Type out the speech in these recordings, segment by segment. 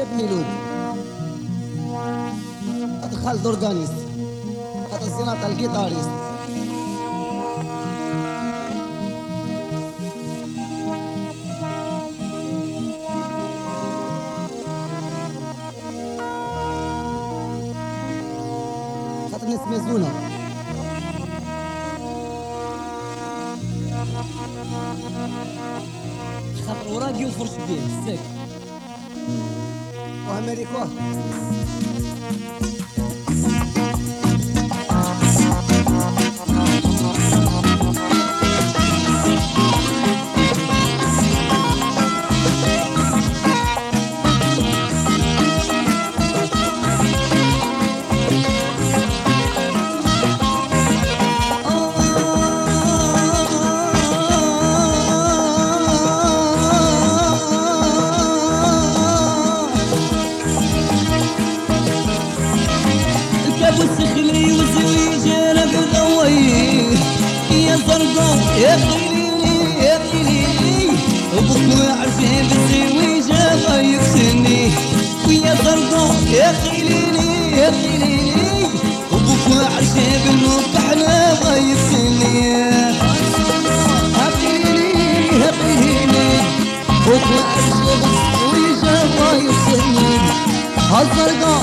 جاب ميلود هذا خالد اورغانيست هذا زينات الجيتاريست. خاطر ناس مزونه خاطر وراقي وفرش بيه الساك Américo. يا خليلي يا خليلي أبوك وعرفي بالزويج غايب سني يا خليلي يا خليلي سني هقيلي هقيلي بوك وعرشي بالزويج غايب سني هالزرقاء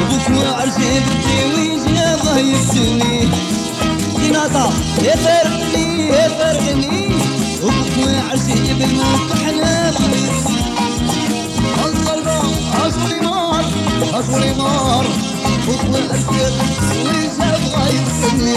وبك وعرشي بالتويج يا ضايع سني جناطة يا فرقني يا فرقني وبك وعرشي بالمكحلة ضايع الزرقاء أشغلي مار أشغلي مار بوك وعرشي بالزويج غايب سني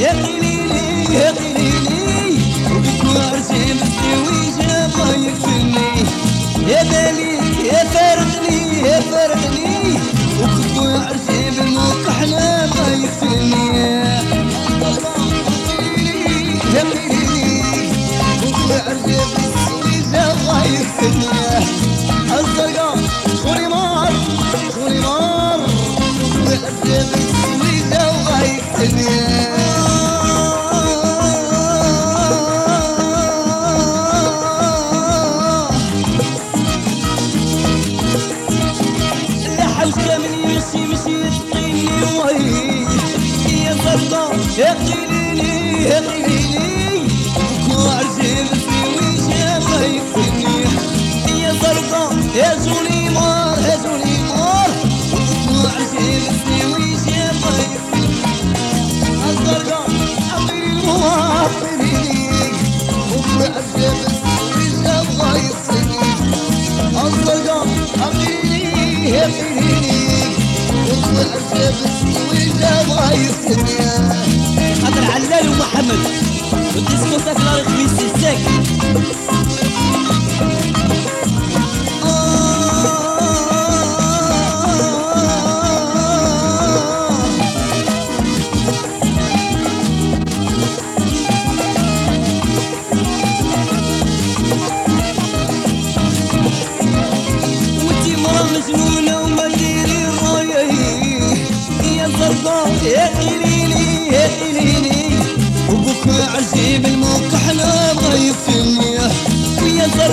يا قليلي يا قليلي وبك وعرشي مستوي جابا يكفلني يا يا فارقني يا فارقني قليلي وكو عرجي بسوي جابا يكفيني يا زرقاء يا مار يا جولي مار وكو عرجي بسوي جابا يكفيني الزرقاء أعطيني الموار أعطيني بوك وعرشي بالزويج غايب سني الزرقاء أعطيني أعطيني Yeah, it is.